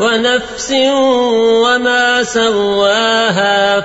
ونفس وما سواها